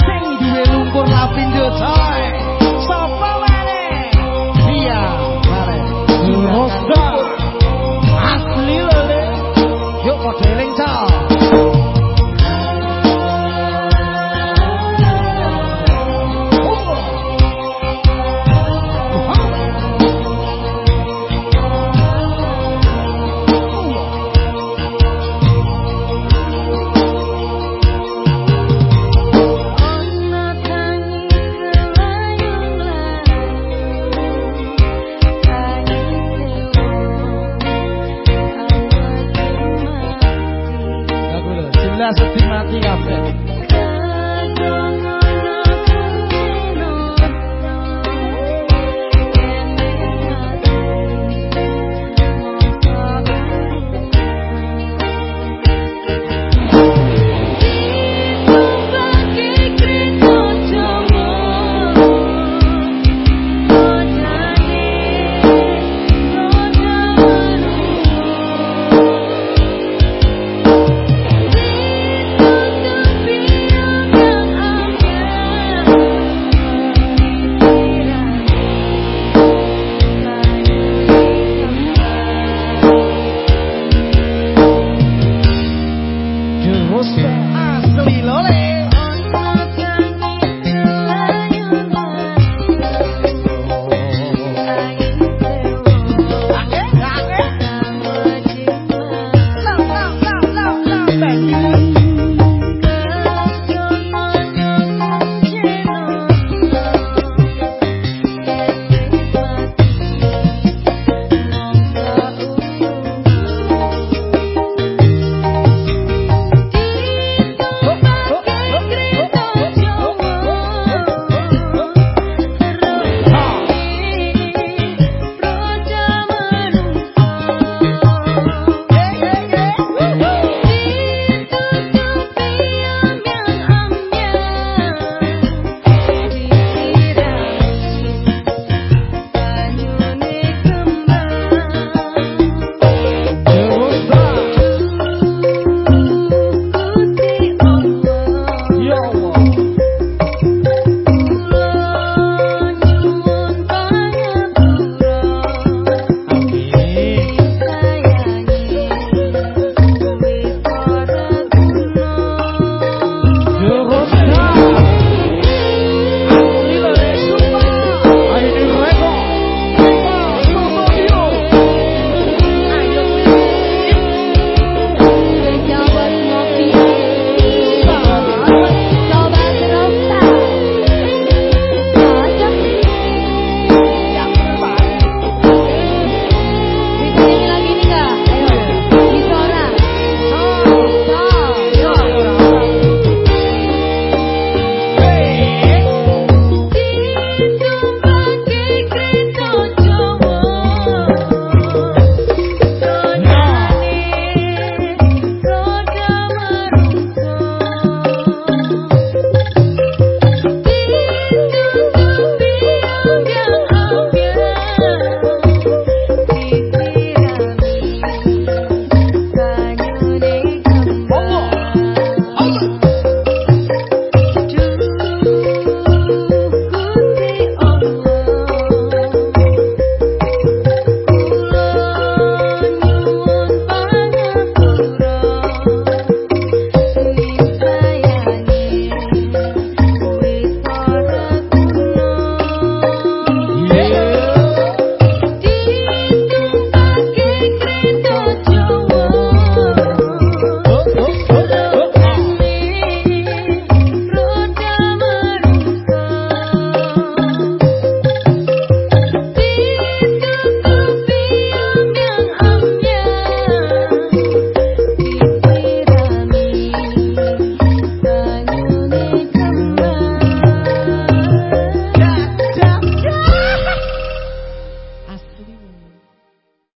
Sing duwe lumpur lapindo Blessed be my dear. Dios.